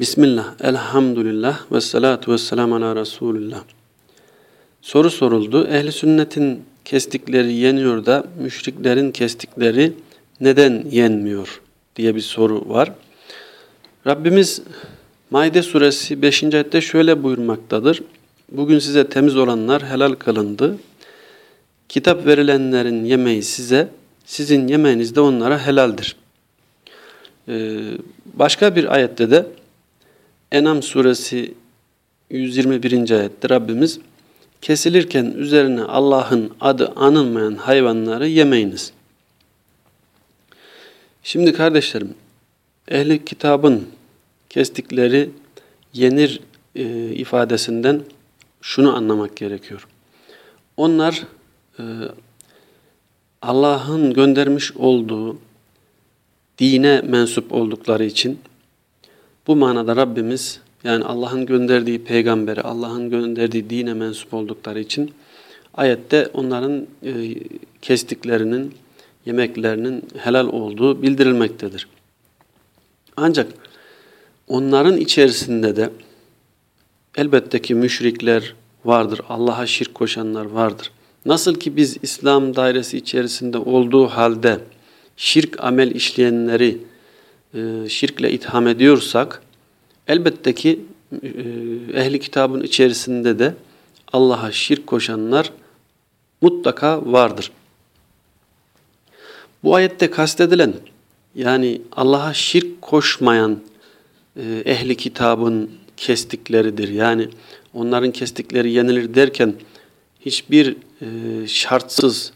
Bismillah, elhamdülillah ve salatu ve selamu ala Resulullah. Soru soruldu. Ehli sünnetin kestikleri yeniyor da müşriklerin kestikleri neden yenmiyor diye bir soru var. Rabbimiz Maide suresi 5. ayette şöyle buyurmaktadır. Bugün size temiz olanlar helal kılındı. Kitap verilenlerin yemeği size, sizin yemeğiniz de onlara helaldir. Ee, başka bir ayette de Enam suresi 121. ayette Rabbimiz kesilirken üzerine Allah'ın adı anılmayan hayvanları yemeyiniz. Şimdi kardeşlerim, ehli kitabın kestikleri yenir e, ifadesinden şunu anlamak gerekiyor. Onlar e, Allah'ın göndermiş olduğu dine mensup oldukları için bu manada Rabbimiz yani Allah'ın gönderdiği peygamberi, Allah'ın gönderdiği dine mensup oldukları için ayette onların e, kestiklerinin, yemeklerinin helal olduğu bildirilmektedir. Ancak onların içerisinde de elbette ki müşrikler vardır, Allah'a şirk koşanlar vardır. Nasıl ki biz İslam dairesi içerisinde olduğu halde şirk amel işleyenleri şirkle itham ediyorsak elbette ki e, ehli kitabın içerisinde de Allah'a şirk koşanlar mutlaka vardır. Bu ayette kastedilen yani Allah'a şirk koşmayan e, ehli kitabın kestikleridir. Yani onların kestikleri yenilir derken hiçbir şartsız,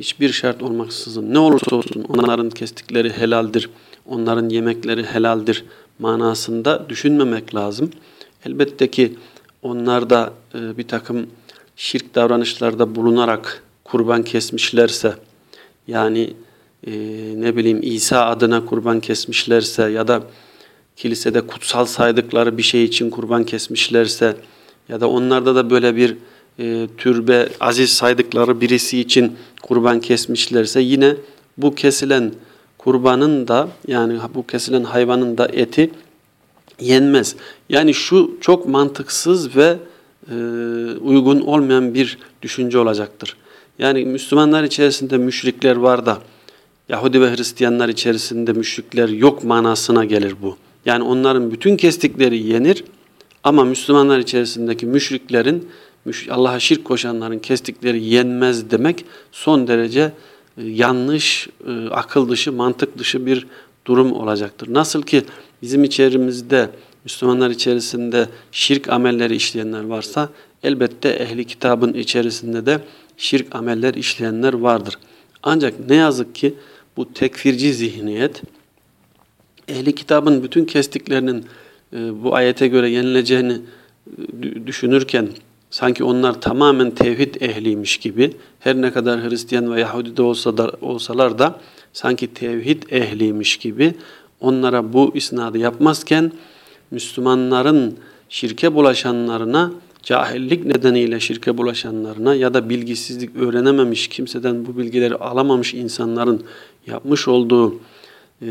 hiçbir şart olmaksızın ne olursa olsun onların kestikleri helaldir onların yemekleri helaldir manasında düşünmemek lazım. Elbette ki onlar da e, bir takım şirk davranışlarda bulunarak kurban kesmişlerse yani e, ne bileyim İsa adına kurban kesmişlerse ya da kilisede kutsal saydıkları bir şey için kurban kesmişlerse ya da onlarda da böyle bir e, türbe aziz saydıkları birisi için kurban kesmişlerse yine bu kesilen kurbanın da yani bu kesilen hayvanın da eti yenmez. Yani şu çok mantıksız ve e, uygun olmayan bir düşünce olacaktır. Yani Müslümanlar içerisinde müşrikler var da Yahudi ve Hristiyanlar içerisinde müşrikler yok manasına gelir bu. Yani onların bütün kestikleri yenir ama Müslümanlar içerisindeki müşriklerin Allah'a şirk koşanların kestikleri yenmez demek son derece e, yanlış, e, akıl dışı, mantık dışı bir durum olacaktır. Nasıl ki bizim içerimizde, Müslümanlar içerisinde şirk amelleri işleyenler varsa, elbette ehli kitabın içerisinde de şirk ameller işleyenler vardır. Ancak ne yazık ki bu tekfirci zihniyet, ehli kitabın bütün kestiklerinin e, bu ayete göre yenileceğini düşünürken, sanki onlar tamamen tevhid ehliymiş gibi her ne kadar Hristiyan ve Yahudi de olsa da, olsalar da sanki tevhid ehliymiş gibi onlara bu isnadı yapmazken Müslümanların şirke bulaşanlarına cahillik nedeniyle şirke bulaşanlarına ya da bilgisizlik öğrenememiş kimseden bu bilgileri alamamış insanların yapmış olduğu e,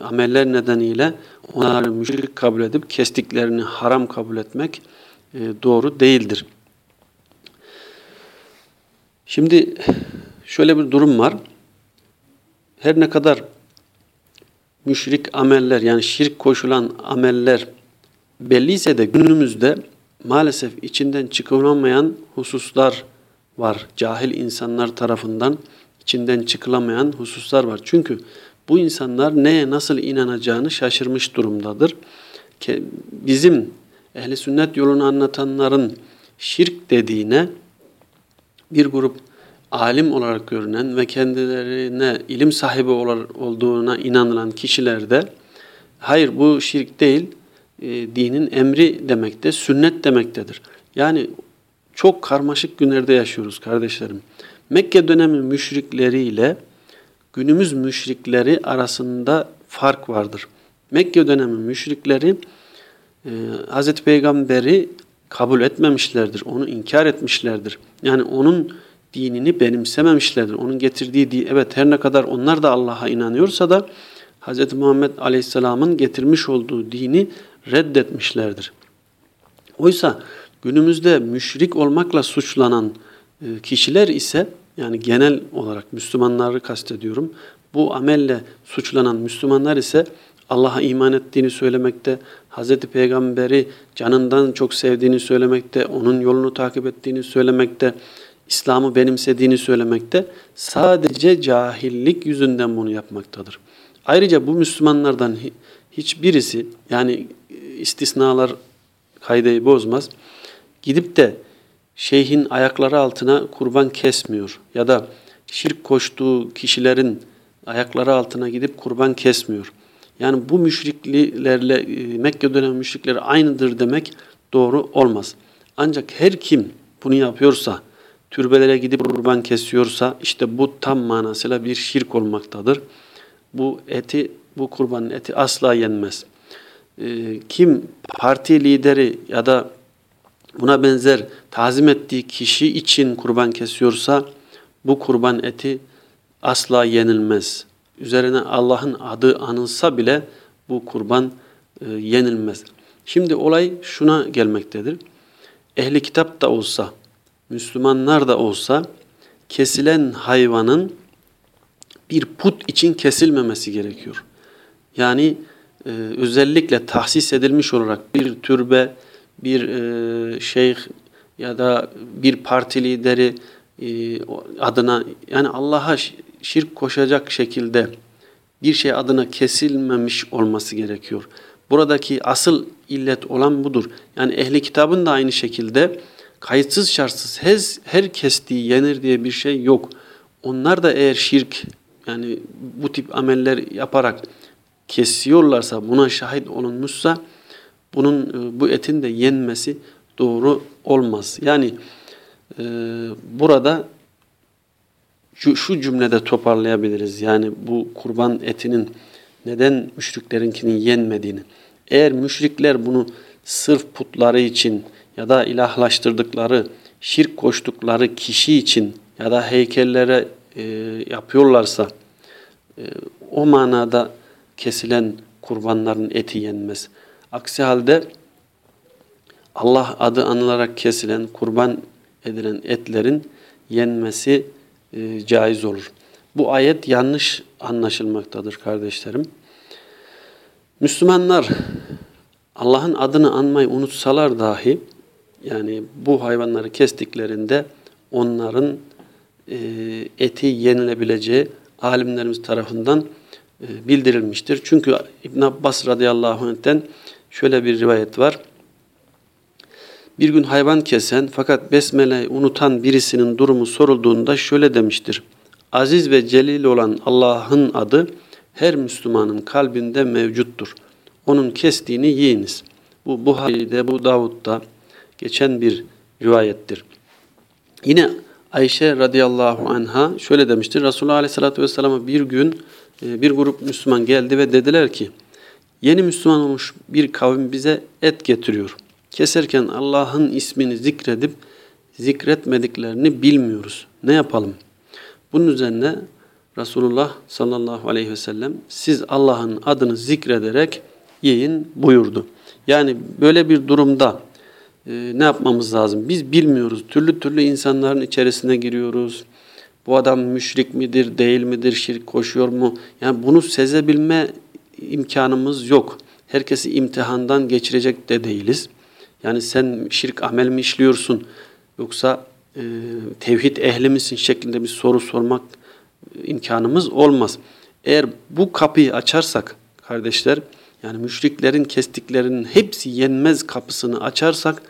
ameller nedeniyle onları müşrik kabul edip kestiklerini haram kabul etmek e, doğru değildir. Şimdi şöyle bir durum var. Her ne kadar müşrik ameller yani şirk koşulan ameller belliyse de günümüzde maalesef içinden çıkılamayan hususlar var. Cahil insanlar tarafından içinden çıkılamayan hususlar var. Çünkü bu insanlar neye nasıl inanacağını şaşırmış durumdadır. Bizim ehli sünnet yolunu anlatanların şirk dediğine bir grup alim olarak görünen ve kendilerine ilim sahibi olduğuna inanılan kişilerde hayır bu şirk değil e, dinin emri demekte, sünnet demektedir. Yani çok karmaşık günlerde yaşıyoruz kardeşlerim. Mekke dönemi müşrikleriyle günümüz müşrikleri arasında fark vardır. Mekke dönemi müşrikleri e, Hz. Peygamber'i kabul etmemişlerdir. Onu inkar etmişlerdir. Yani onun dinini benimsememişlerdir. Onun getirdiği din, evet her ne kadar onlar da Allah'a inanıyorsa da Hz. Muhammed Aleyhisselam'ın getirmiş olduğu dini reddetmişlerdir. Oysa günümüzde müşrik olmakla suçlanan e, kişiler ise yani genel olarak Müslümanları kastediyorum. Bu amelle suçlanan Müslümanlar ise Allah'a iman ettiğini söylemekte, Hz. Peygamber'i canından çok sevdiğini söylemekte, onun yolunu takip ettiğini söylemekte, İslam'ı benimsediğini söylemekte, sadece cahillik yüzünden bunu yapmaktadır. Ayrıca bu Müslümanlardan hiçbirisi yani istisnalar kaydeyi bozmaz. Gidip de şeyhin ayakları altına kurban kesmiyor ya da şirk koştuğu kişilerin ayakları altına gidip kurban kesmiyor. Yani bu müşriklerle e, Mekke dönemi müşrikleri aynıdır demek doğru olmaz. Ancak her kim bunu yapıyorsa, türbelere gidip kurban kesiyorsa işte bu tam manasıyla bir şirk olmaktadır. Bu eti, bu kurbanın eti asla yenmez. Ee, kim parti lideri ya da buna benzer tazim ettiği kişi için kurban kesiyorsa bu kurban eti asla yenilmez. Üzerine Allah'ın adı anılsa bile bu kurban e, yenilmez. Şimdi olay şuna gelmektedir. Ehli kitap da olsa, Müslümanlar da olsa kesilen hayvanın bir put için kesilmemesi gerekiyor. Yani e, özellikle tahsis edilmiş olarak bir türbe, bir e, şeyh ya da bir parti lideri e, adına yani Allah'a şirk koşacak şekilde bir şey adına kesilmemiş olması gerekiyor. Buradaki asıl illet olan budur. Yani ehli kitabın da aynı şekilde kayıtsız şartsız her, her kestiği yenir diye bir şey yok. Onlar da eğer şirk yani bu tip ameller yaparak kesiyorlarsa buna şahit olunmuşsa bunun e, bu etin de yenmesi doğru olmaz. Yani e, burada şu, şu cümlede toparlayabiliriz. Yani bu kurban etinin neden müşriklerinkinin yenmediğini. Eğer müşrikler bunu sırf putları için ya da ilahlaştırdıkları, şirk koştukları kişi için ya da heykellere e, yapıyorlarsa e, o manada kesilen kurbanların eti yenmez. Aksi halde Allah adı anılarak kesilen, kurban edilen etlerin yenmesi e, caiz olur. Bu ayet yanlış anlaşılmaktadır kardeşlerim. Müslümanlar Allah'ın adını anmayı unutsalar dahi yani bu hayvanları kestiklerinde onların e, eti yenilebileceği alimlerimiz tarafından e, bildirilmiştir. Çünkü İbn Abbas radıyallahu anh'ten şöyle bir rivayet var. Bir gün hayvan kesen fakat besmeleyi unutan birisinin durumu sorulduğunda şöyle demiştir. Aziz ve celil olan Allah'ın adı her Müslümanın kalbinde mevcuttur. Onun kestiğini yiyiniz. Bu Buhari'de, bu Davud'da geçen bir rivayettir. Yine Ayşe radıyallahu anha şöyle demiştir. Resulullah aleyhissalatü vesselam'a bir gün e, bir grup Müslüman geldi ve dediler ki yeni Müslüman olmuş bir kavim bize et getiriyor. Keserken Allah'ın ismini zikredip zikretmediklerini bilmiyoruz. Ne yapalım? Bunun üzerine Resulullah sallallahu aleyhi ve sellem siz Allah'ın adını zikrederek yiyin buyurdu. Yani böyle bir durumda e, ne yapmamız lazım? Biz bilmiyoruz. Türlü türlü insanların içerisine giriyoruz. Bu adam müşrik midir, değil midir, şirk koşuyor mu? Yani bunu sezebilme imkanımız yok. Herkesi imtihandan geçirecek de değiliz. Yani sen şirk amel mi işliyorsun yoksa e, tevhid ehli misin şeklinde bir soru sormak imkanımız olmaz. Eğer bu kapıyı açarsak kardeşler yani müşriklerin kestiklerinin hepsi yenmez kapısını açarsak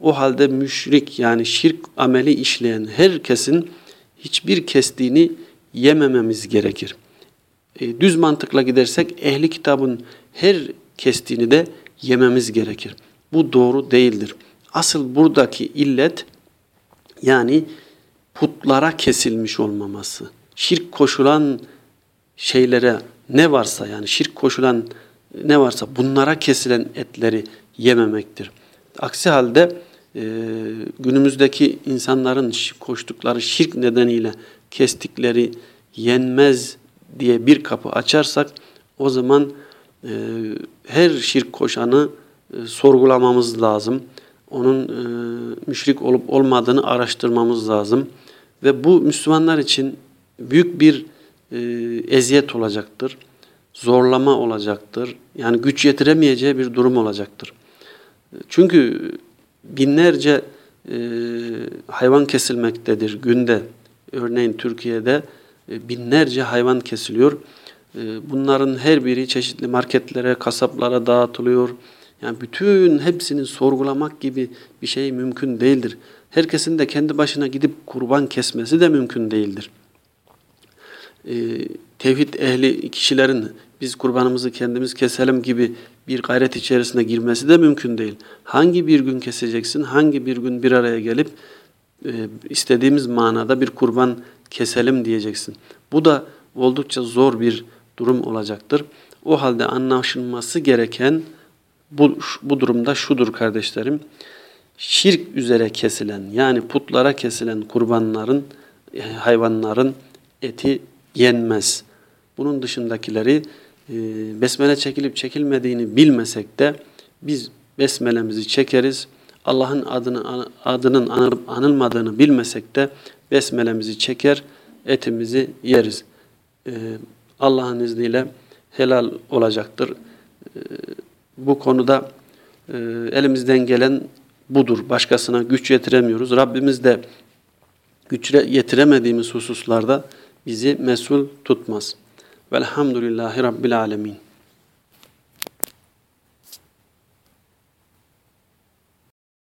o halde müşrik yani şirk ameli işleyen herkesin hiçbir kestiğini yemememiz gerekir. E, düz mantıkla gidersek ehli kitabın her kestiğini de yememiz gerekir. Bu doğru değildir. Asıl buradaki illet yani putlara kesilmiş olmaması. Şirk koşulan şeylere ne varsa yani şirk koşulan ne varsa bunlara kesilen etleri yememektir. Aksi halde e, günümüzdeki insanların koştukları şirk nedeniyle kestikleri yenmez diye bir kapı açarsak o zaman e, her şirk koşanı e, sorgulamamız lazım. Onun e, müşrik olup olmadığını araştırmamız lazım. Ve bu Müslümanlar için büyük bir e, eziyet olacaktır. Zorlama olacaktır. Yani güç yetiremeyeceği bir durum olacaktır. Çünkü binlerce hayvan kesilmektedir günde. Örneğin Türkiye'de binlerce hayvan kesiliyor. Bunların her biri çeşitli marketlere, kasaplara dağıtılıyor. Yani bütün hepsini sorgulamak gibi bir şey mümkün değildir. Herkesin de kendi başına gidip kurban kesmesi de mümkün değildir. E, tevhid ehli kişilerin biz kurbanımızı kendimiz keselim gibi bir gayret içerisine girmesi de mümkün değil. Hangi bir gün keseceksin, hangi bir gün bir araya gelip e, istediğimiz manada bir kurban keselim diyeceksin. Bu da oldukça zor bir durum olacaktır. O halde anlaşılması gereken bu, bu durumda şudur kardeşlerim. Şirk üzere kesilen yani putlara kesilen kurbanların, e, hayvanların eti yenmez. Bunun dışındakileri e, besmele çekilip çekilmediğini bilmesek de biz besmelemizi çekeriz. Allah'ın adını adının anılmadığını bilmesek de besmelemizi çeker, etimizi yeriz. E, Allah'ın izniyle helal olacaktır. E, bu konuda elimizden gelen budur. Başkasına güç yetiremiyoruz. Rabbimiz de güç yetiremediğimiz hususlarda bizi mesul tutmaz. Velhamdülillahi Rabbil Alemin.